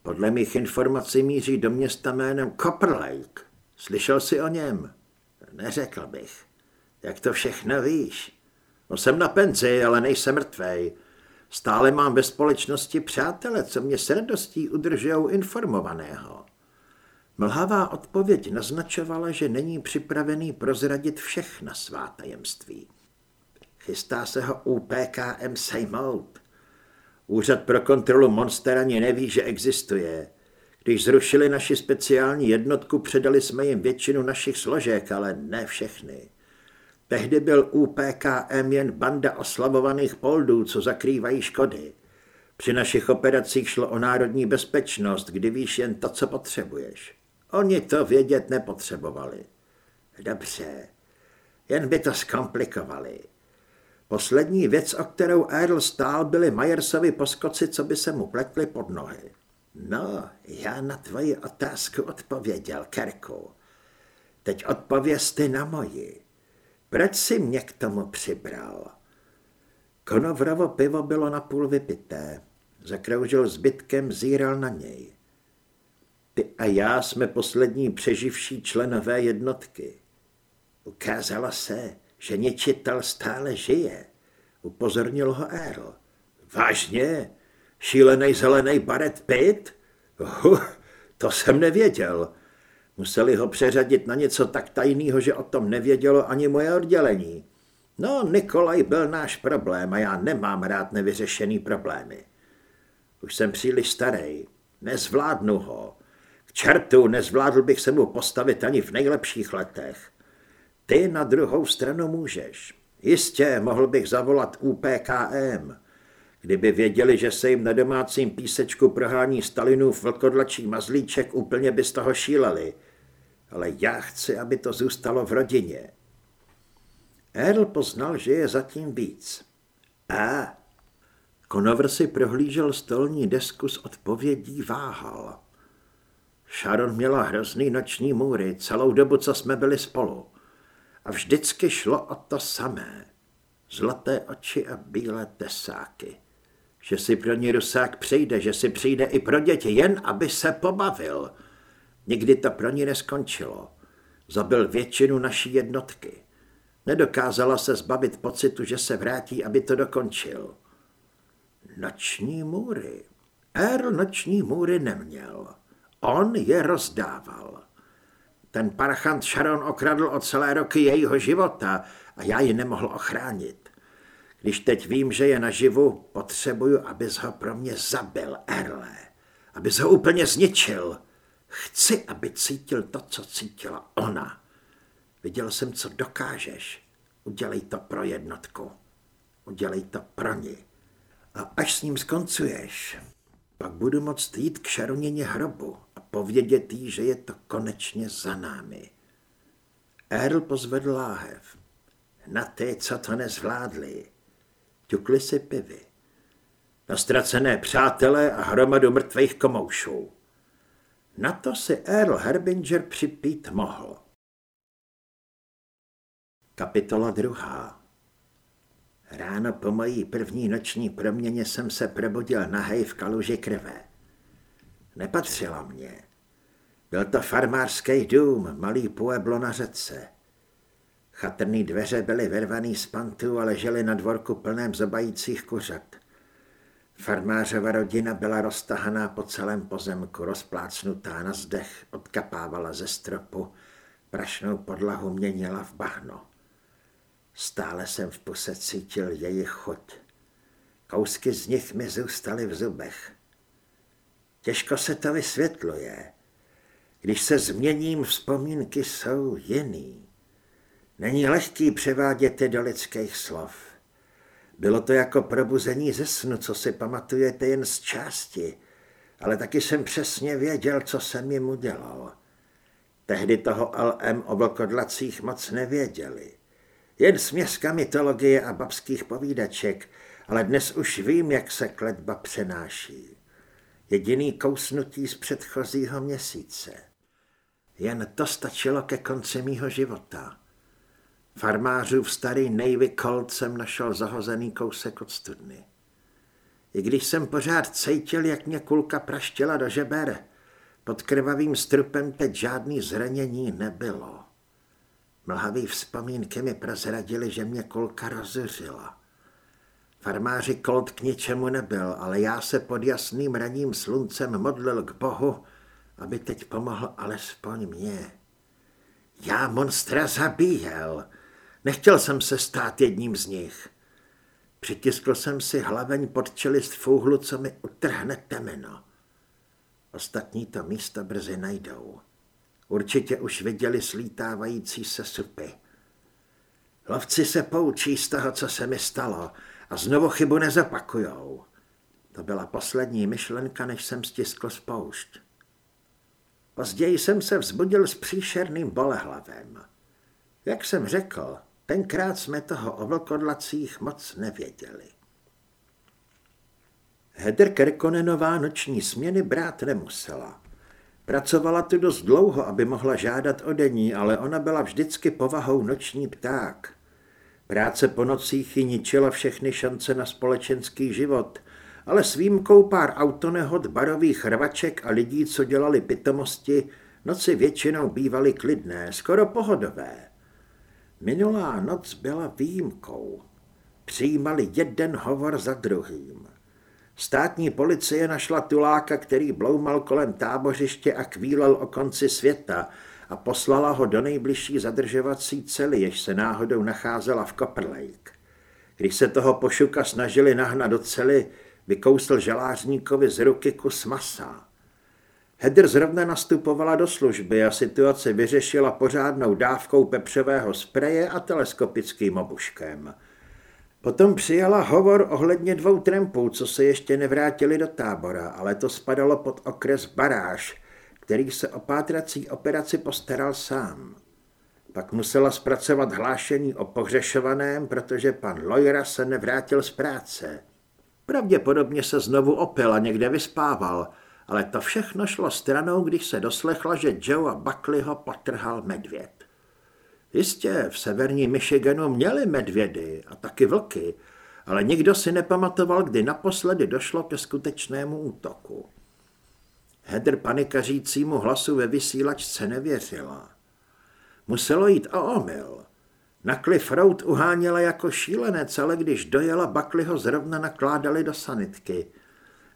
Podle mých informací míří do města jménem Copper Lake. Slyšel jsi o něm? Neřekl bych. Jak to všechno víš? No jsem na penzi, ale nejsem mrtvej. Stále mám ve společnosti přátele, co mě s radostí udržujou informovaného. Mlhavá odpověď naznačovala, že není připravený prozradit všechna svá tajemství. Chystá se ho UPKM sejmout. Úřad pro kontrolu Monster ani neví, že existuje. Když zrušili naši speciální jednotku, předali jsme jim většinu našich složek, ale ne všechny. Tehdy byl UPKM jen banda oslavovaných poldů, co zakrývají škody. Při našich operacích šlo o národní bezpečnost, kdy víš jen to, co potřebuješ. Oni to vědět nepotřebovali. Dobře, jen by to zkomplikovali. Poslední věc, o kterou Earl stál, byly Majersovi poskoci, co by se mu pletly pod nohy. No, já na tvoji otázku odpověděl, Kerku. Teď odpověz ty na moji. Proč si mě k tomu přibral? Konovrovo pivo bylo napůl vypité. Zakroužil zbytkem, zíral na něj. Ty a já jsme poslední přeživší členové jednotky. Ukázalo se, že něčitel stále žije. Upozornil ho Earl. Vážně? Šílený zelený baret Pitt? Uh, to jsem nevěděl. Museli ho přeřadit na něco tak tajného, že o tom nevědělo ani moje oddělení. No, Nikolaj byl náš problém a já nemám rád nevyřešený problémy. Už jsem příliš starý, nezvládnu ho. K čertu nezvládl bych se mu postavit ani v nejlepších letech. Ty na druhou stranu můžeš. Jistě, mohl bych zavolat UPKM. Kdyby věděli, že se jim na domácím písečku prohání Stalinův vlkodlačí mazlíček, úplně by z toho šíleli. Ale já chci, aby to zůstalo v rodině. Earl poznal, že je zatím víc. A Konovr si prohlížel stolní desku s odpovědí váhal. Sharon měla hrozný noční můry celou dobu, co jsme byli spolu. A vždycky šlo o to samé. Zlaté oči a bílé tesáky. Že si pro ní Rusák přijde, že si přijde i pro děti, jen aby se pobavil. Nikdy to pro ní neskončilo. Zabil většinu naší jednotky. Nedokázala se zbavit pocitu, že se vrátí, aby to dokončil. Noční můry. Earl noční můry neměl. On je rozdával. Ten parchant Sharon okradl o celé roky jejího života a já ji nemohl ochránit. Když teď vím, že je naživu, potřebuju, abys ho pro mě zabil, Erle. Abys ho úplně zničil. Chci, aby cítil to, co cítila ona. Viděl jsem, co dokážeš. Udělej to pro jednotku. Udělej to pro ní. A až s ním skoncuješ, pak budu moct jít k Šaronině hrobu a povědět jí, že je to konečně za námi. Earl pozvedl láhev. Na ty, co to nezvládli. Ťukli si pivy. Na ztracené přátelé a hromadu mrtvých komoušů. Na to si Earl Herbinger připít mohl. Kapitola druhá Ráno po mojí první noční proměně jsem se probudil nahej v kaluži krve. Nepatřilo mě. Byl to farmářský dům, malý pueblo na řece. Chatrný dveře byly vyrvaný z pantů a ležely na dvorku plném zobajících kuřat. Farmářova rodina byla roztahaná po celém pozemku, rozplácnutá na zdech, odkapávala ze stropu, prašnou podlahu měnila v bahno. Stále jsem v puse cítil jejich chuť. Kousky z nich mi zůstaly v zubech. Těžko se to vysvětluje. Když se změním, vzpomínky jsou jiný. Není lehký převádět je do lidských slov. Bylo to jako probuzení ze snu, co si pamatujete jen z části, ale taky jsem přesně věděl, co jsem jim udělal. Tehdy toho LM o vlkodlacích moc nevěděli. Jen směska mytologie a babských povídaček, ale dnes už vím, jak se kletba přenáší. Jediný kousnutí z předchozího měsíce. Jen to stačilo ke konci mýho života. Farmářův starý Navy Colt jsem našel zahozený kousek od studny. I když jsem pořád cítil, jak mě kulka praštěla do žeber, pod krvavým strupem teď žádný zranění nebylo. Mlhavý vzpomínky mi prozradili, že mě kolka rozuřila. Farmáři Kolt k ničemu nebyl, ale já se pod jasným raním sluncem modlil k Bohu, aby teď pomohl alespoň mě. Já monstra zabíjel. Nechtěl jsem se stát jedním z nich. Přitiskl jsem si hlaveň pod čelist fouhlu, co mi utrhne temeno. Ostatní to místo brzy najdou. Určitě už viděli slítávající se supy. Lovci se poučí z toho, co se mi stalo a znovu chybu nezapakujou. To byla poslední myšlenka, než jsem stiskl spoušť. Později jsem se vzbudil s příšerným bolehlavem. Jak jsem řekl, tenkrát jsme toho o vlkodlacích moc nevěděli. Heather Kerkonenová noční směny brát nemusela. Pracovala tu dost dlouho, aby mohla žádat o denní, ale ona byla vždycky povahou noční pták. Práce po nocích ji ničila všechny šance na společenský život, ale s výjimkou pár autonehod, barových rvaček a lidí, co dělali pitomosti, noci většinou bývaly klidné, skoro pohodové. Minulá noc byla výjimkou. Přijímali jeden hovor za druhým. Státní policie našla tuláka, který bloumal kolem tábořiště a kvílel o konci světa a poslala ho do nejbližší zadržovací cely, jež se náhodou nacházela v Copper Lake. Když se toho pošuka snažili nahnat do cely, vykousl žalářníkovi z ruky kus masa. Hedr zrovna nastupovala do služby a situaci vyřešila pořádnou dávkou pepřového spreje a teleskopickým obuškem – Potom přijala hovor ohledně dvou trampů, co se ještě nevrátili do tábora, ale to spadalo pod okres Baráž, který se o pátrací operaci postaral sám. Pak musela zpracovat hlášení o pohřešovaném, protože pan Lojra se nevrátil z práce. Pravděpodobně se znovu opil a někde vyspával, ale to všechno šlo stranou, když se doslechla, že Joe a Buckley ho potrhal medvěd. Jistě, v severní Michiganu měli medvědy a taky vlky, ale nikdo si nepamatoval, kdy naposledy došlo ke skutečnému útoku. Hedr panikařícímu hlasu ve vysílačce nevěřila. Muselo jít o omyl. Na Cliff Road uháněla jako šílenec, ale když dojela, Bakli ho zrovna nakládali do sanitky.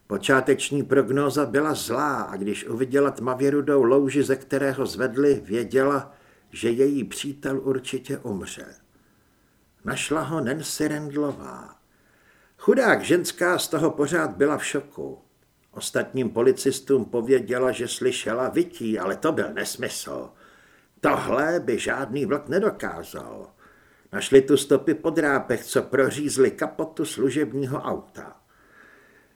Počáteční prognóza byla zlá a když uviděla tmavě rudou louži, ze kterého zvedli, věděla, že její přítel určitě umře. Našla ho Nancy Rendlová. Chudák ženská z toho pořád byla v šoku. Ostatním policistům pověděla, že slyšela vytí, ale to byl nesmysl. Tohle by žádný vlk nedokázal. Našli tu stopy po drápech, co prořízli kapotu služebního auta.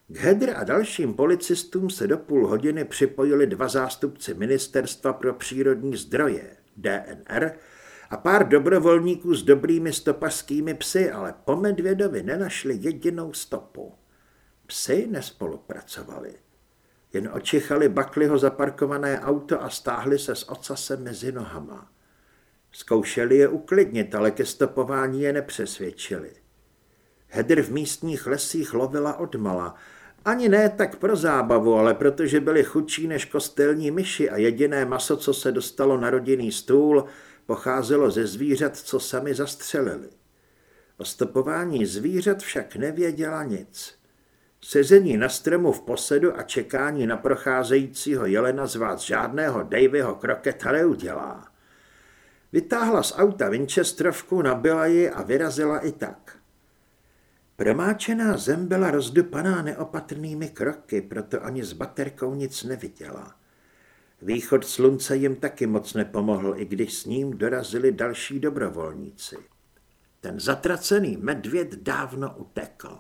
K Hedr a dalším policistům se do půl hodiny připojili dva zástupci Ministerstva pro přírodní zdroje. DNR a pár dobrovolníků s dobrými stopařskými psy, ale po medvědovi nenašli jedinou stopu. Psy nespolupracovali. Jen očichali Bakliho zaparkované auto a stáhli se s ocasem mezi nohama. Zkoušeli je uklidnit, ale ke stopování je nepřesvědčili. Hedr v místních lesích lovila odmala, ani ne tak pro zábavu, ale protože byli chudší než kostelní myši a jediné maso, co se dostalo na rodinný stůl, pocházelo ze zvířat, co sami zastřelili. O stopování zvířat však nevěděla nic. Sezení na stromu v posedu a čekání na procházejícího jelena z vás žádného Davyho kroketa neudělá. Vytáhla z auta Winchesterovku, nabila ji a vyrazila i tak. Promáčená zem byla rozdupaná neopatrnými kroky, proto ani s baterkou nic neviděla. Východ slunce jim taky moc nepomohl, i když s ním dorazili další dobrovolníci. Ten zatracený medvěd dávno utekl.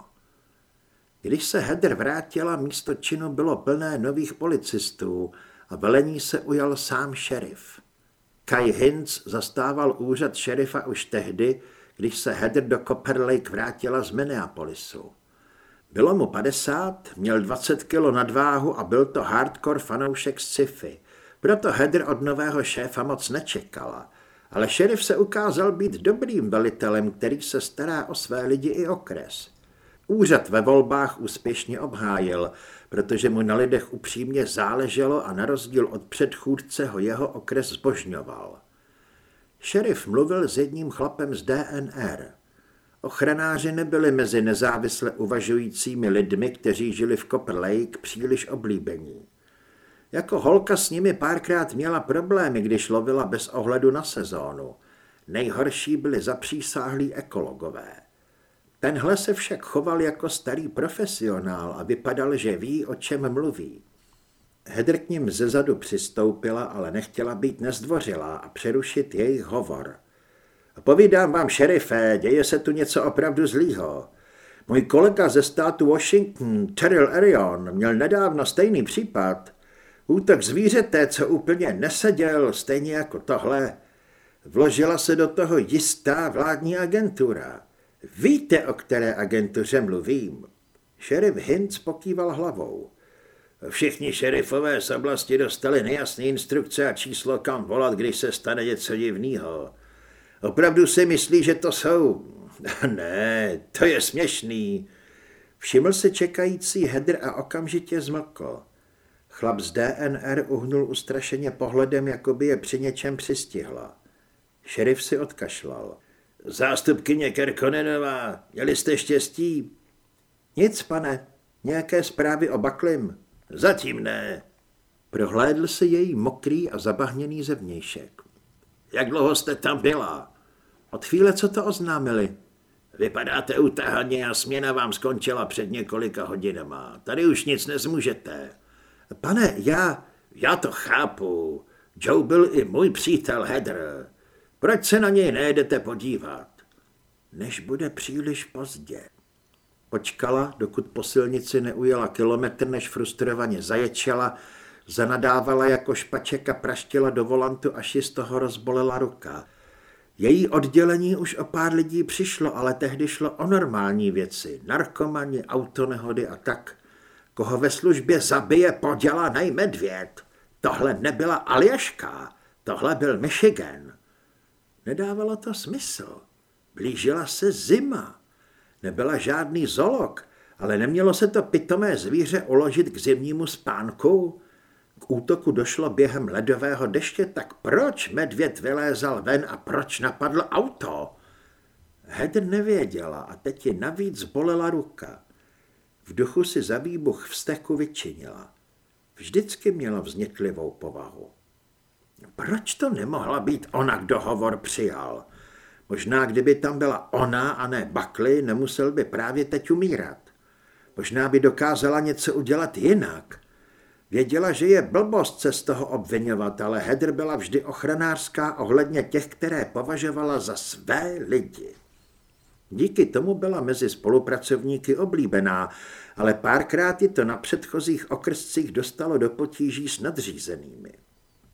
Když se Hedr vrátila, místo činu bylo plné nových policistů a velení se ujal sám šerif. Kai Hinz zastával úřad šerifa už tehdy, když se Heather do Copper Lake vrátila z Minneapolisu. Bylo mu 50, měl 20 kilo nadváhu a byl to hardcore fanoušek sci-fi. Proto Heather od nového šéfa moc nečekala. Ale šerif se ukázal být dobrým velitelem, který se stará o své lidi i okres. Úřad ve volbách úspěšně obhájil, protože mu na lidech upřímně záleželo a na rozdíl od předchůdce ho jeho okres zbožňoval. Šerif mluvil s jedním chlapem z DNR. Ochranáři nebyli mezi nezávisle uvažujícími lidmi, kteří žili v Copper Lake, příliš oblíbení. Jako holka s nimi párkrát měla problémy, když lovila bez ohledu na sezónu. Nejhorší byli zapřísáhlí ekologové. Tenhle se však choval jako starý profesionál a vypadal, že ví, o čem mluví. Hedr k ním zezadu přistoupila, ale nechtěla být nezdvořilá a přerušit jejich hovor. Povídám vám, šerife, děje se tu něco opravdu zlýho. Můj kolega ze státu Washington, Terrell Arion, měl nedávno stejný případ. Útok zvířete, co úplně neseděl, stejně jako tohle. Vložila se do toho jistá vládní agentura. Víte, o které agentuře mluvím? Šerif Hintz pokýval hlavou. Všichni šerifové z oblasti dostali nejasné instrukce a číslo, kam volat, když se stane něco divného. Opravdu si myslí, že to jsou... Ne, to je směšný. Všiml se čekající Hedr a okamžitě zmlkl. Chlap z DNR uhnul ustrašeně pohledem, jako by je při něčem přistihla. Šerif si odkašlal. Zástupkyně Kerkonenová, měli jste štěstí? Nic, pane. Nějaké zprávy o Baklim? Zatím ne. Prohlédl se její mokrý a zabahněný zevnějšek. Jak dlouho jste tam byla? Od chvíle, co to oznámili. Vypadáte utahaně a směna vám skončila před několika hodinama. Tady už nic nezmůžete. Pane, já... Já to chápu. Joe byl i můj přítel Heather. Proč se na něj nejdete podívat? Než bude příliš pozdě. Počkala, dokud po silnici neujela kilometr, než frustrovaně zaječela, zanadávala jako špaček a praštila do volantu, až ji z toho rozbolela ruka. Její oddělení už o pár lidí přišlo, ale tehdy šlo o normální věci, narkomani, autonehody a tak. Koho ve službě zabije podělaný medvěd. Tohle nebyla Aljaška, tohle byl Michigan. Nedávalo to smysl. Blížila se zima. Nebyla žádný zolok, ale nemělo se to pitomé zvíře uložit k zimnímu spánku. K útoku došlo během ledového deště, tak proč medvěd vylézal ven a proč napadl auto? Hedr nevěděla a teď ji navíc bolela ruka. V duchu si za výbuch vzteku vyčinila. Vždycky měla vznětlivou povahu. Proč to nemohla být ona, kdo hovor přijal? Možná, kdyby tam byla ona a ne Bakly, nemusel by právě teď umírat. Možná by dokázala něco udělat jinak. Věděla, že je blbost se z toho obvinovat, ale Hedr byla vždy ochranářská ohledně těch, které považovala za své lidi. Díky tomu byla mezi spolupracovníky oblíbená, ale párkrát ji to na předchozích okrscích dostalo do potíží s nadřízenými.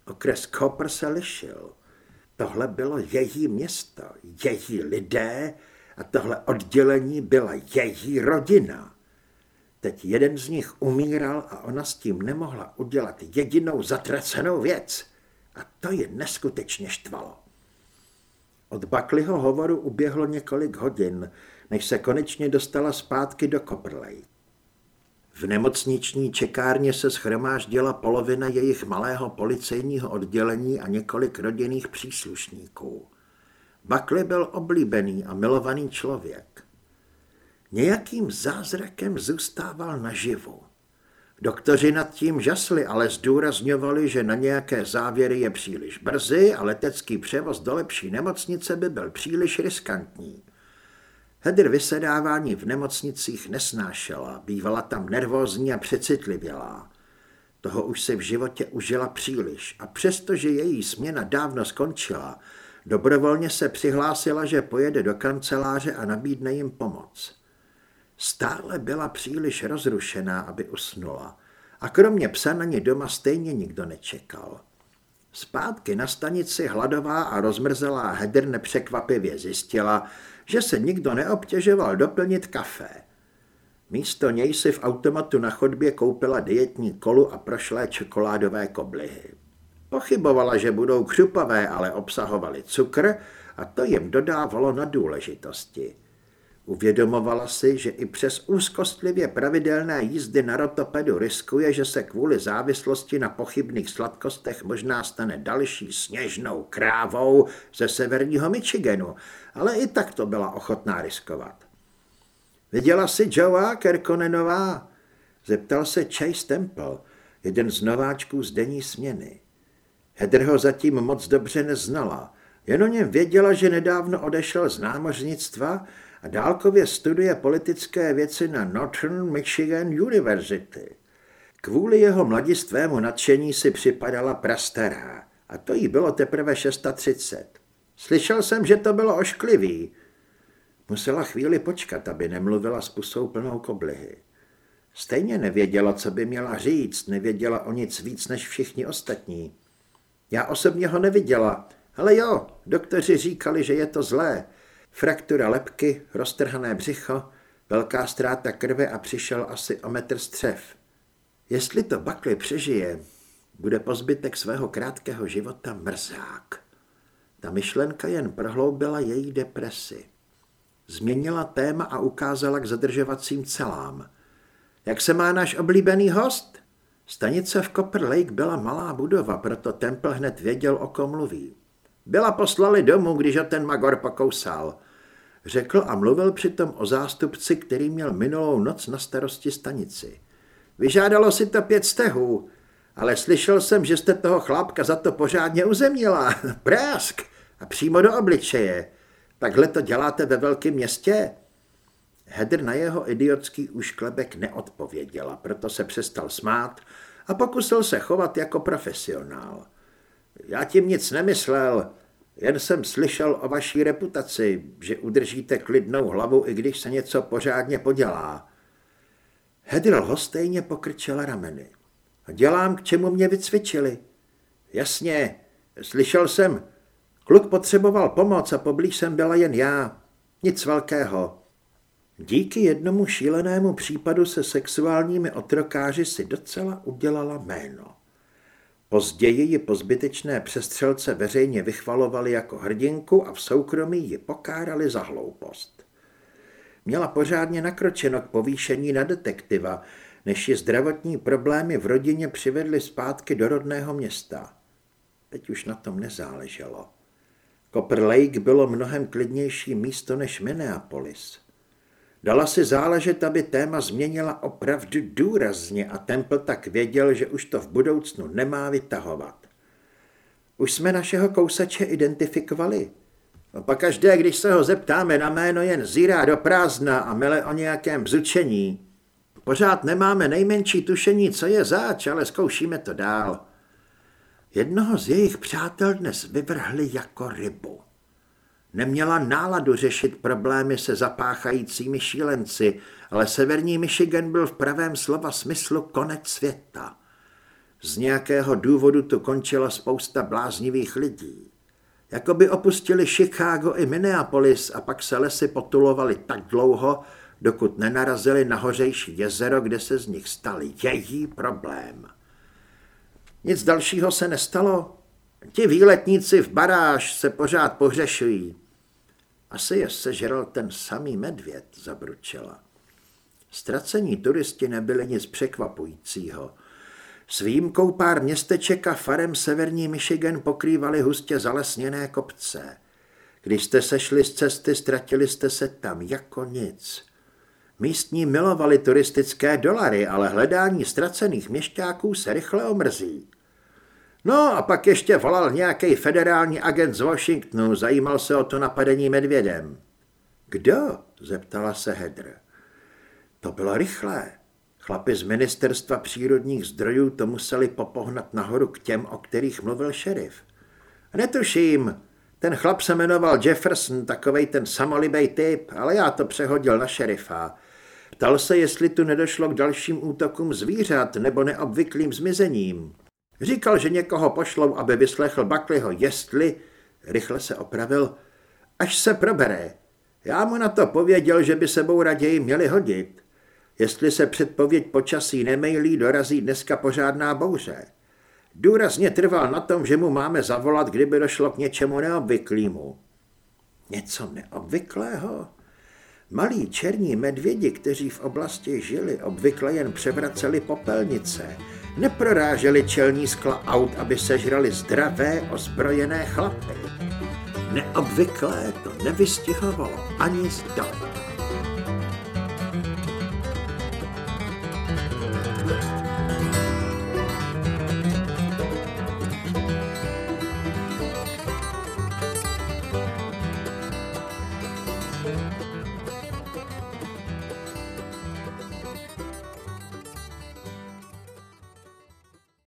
Okres Copper se lišil. Tohle bylo její město, její lidé a tohle oddělení byla její rodina. Teď jeden z nich umíral a ona s tím nemohla udělat jedinou zatracenou věc. A to je neskutečně štvalo. Od Buckleyho hovoru uběhlo několik hodin, než se konečně dostala zpátky do Copper Lake. V nemocniční čekárně se schromáždila polovina jejich malého policejního oddělení a několik rodinných příslušníků. Buckley byl oblíbený a milovaný člověk. Nějakým zázrakem zůstával naživu. Doktoři nad tím žasli, ale zdůrazňovali, že na nějaké závěry je příliš brzy a letecký převoz do lepší nemocnice by byl příliš riskantní. Hedr vysedávání v nemocnicích nesnášela, bývala tam nervózní a přecitlivělá. Toho už se v životě užila příliš a přestože její směna dávno skončila, dobrovolně se přihlásila, že pojede do kanceláře a nabídne jim pomoc. Stále byla příliš rozrušená, aby usnula a kromě psa na ně doma stejně nikdo nečekal. Zpátky na stanici hladová a rozmrzelá Hedr nepřekvapivě zjistila, že se nikdo neobtěžoval doplnit kafe. Místo něj si v automatu na chodbě koupila dietní kolu a prošlé čokoládové koblihy. Pochybovala, že budou křupavé, ale obsahovaly cukr a to jim dodávalo na důležitosti. Uvědomovala si, že i přes úzkostlivě pravidelné jízdy na rotopedu riskuje, že se kvůli závislosti na pochybných sladkostech možná stane další sněžnou krávou ze severního Michiganu, ale i tak to byla ochotná riskovat. Viděla si Joa Kerkonenová? Zeptal se Chase Temple, jeden z nováčků z denní směny. Hedr ho zatím moc dobře neznala, jen o něm věděla, že nedávno odešel z námořnictva a dálkově studuje politické věci na Northern Michigan University. Kvůli jeho mladistvému nadšení si připadala prastará a to jí bylo teprve 630. Slyšel jsem, že to bylo ošklivý. Musela chvíli počkat, aby nemluvila s pusou plnou koblihy. Stejně nevěděla, co by měla říct, nevěděla o nic víc než všichni ostatní. Já osobně ho neviděla, ale jo, doktoři říkali, že je to zlé. Fraktura lepky, roztrhané břicho, velká ztráta krve a přišel asi o metr střev. Jestli to Buckley přežije, bude po zbytek svého krátkého života mrzák. Ta myšlenka jen prohloubila její depresi. Změnila téma a ukázala k zadržovacím celám. Jak se má náš oblíbený host? Stanice v Copper Lake byla malá budova, proto Temple hned věděl, o kom mluví. Byla poslali domů, když ho ten Magor pokousal. Řekl a mluvil přitom o zástupci, který měl minulou noc na starosti stanici. Vyžádalo si to pět stehů, ale slyšel jsem, že jste toho chlápka za to pořádně uzemnila. Prásk! A přímo do obličeje. Takhle to děláte ve velkém městě? Hedr na jeho idiotský úšklebek neodpověděla, proto se přestal smát a pokusil se chovat jako profesionál. Já tím nic nemyslel, jen jsem slyšel o vaší reputaci, že udržíte klidnou hlavu, i když se něco pořádně podělá. Hedr lhostejně pokrčela rameny. Dělám, k čemu mě vycvičili. Jasně, slyšel jsem, kluk potřeboval pomoc a poblíž jsem byla jen já. Nic velkého. Díky jednomu šílenému případu se sexuálními otrokáři si docela udělala jméno. Později ji po zbytečné přestřelce veřejně vychvalovali jako hrdinku a v soukromí ji pokárali za hloupost. Měla pořádně nakročeno k povýšení na detektiva, než ji zdravotní problémy v rodině přivedly zpátky do rodného města. Teď už na tom nezáleželo. Copper Lake bylo mnohem klidnější místo než Minneapolis. Dala si záležet, aby téma změnila opravdu důrazně a Temple tak věděl, že už to v budoucnu nemá vytahovat. Už jsme našeho kousače identifikovali. No pak každé, když se ho zeptáme na jméno, jen zírá do prázdna a mele o nějakém bzučení. Pořád nemáme nejmenší tušení, co je zač, ale zkoušíme to dál. Jednoho z jejich přátel dnes vyvrhli jako rybu. Neměla náladu řešit problémy se zapáchajícími šílenci, ale severní Michigan byl v pravém slova smyslu konec světa. Z nějakého důvodu tu končila spousta bláznivých lidí. Jakoby opustili Chicago i Minneapolis a pak se lesy potulovali tak dlouho, dokud nenarazili na hořejší jezero, kde se z nich stal její problém. Nic dalšího se nestalo. Ti výletníci v baráž se pořád pohřešují. Asi je sežral ten samý medvěd, zabručela. Ztracení turisti nebyli nic překvapujícího. S výjimkou pár městeček a farem severní Michigan pokrývali hustě zalesněné kopce. Když jste sešli z cesty, ztratili jste se tam jako nic. Místní milovali turistické dolary, ale hledání ztracených měšťáků se rychle omrzí. No a pak ještě volal nějaký federální agent z Washingtonu, zajímal se o to napadení medvědem. Kdo? zeptala se Hedr. To bylo rychlé. Chlapi z ministerstva přírodních zdrojů to museli popohnat nahoru k těm, o kterých mluvil šerif. Netuším, ten chlap se jmenoval Jefferson, takovej ten samolibej typ, ale já to přehodil na šerifa. Ptal se, jestli tu nedošlo k dalším útokům zvířat nebo neobvyklým zmizením. Říkal, že někoho pošlou, aby vyslechl Buckleyho, jestli, rychle se opravil, až se probere. Já mu na to pověděl, že by sebou raději měli hodit. Jestli se předpověď počasí nemejlí, dorazí dneska pořádná bouře. Důrazně trval na tom, že mu máme zavolat, kdyby došlo k něčemu neobvyklýmu. Něco neobvyklého? Malí černí medvědi, kteří v oblasti žili, obvykle jen převraceli popelnice, neproráželi čelní skla aut, aby sežrali zdravé, ozbrojené chlapy. Neobvyklé to nevystihovalo ani zdaleka.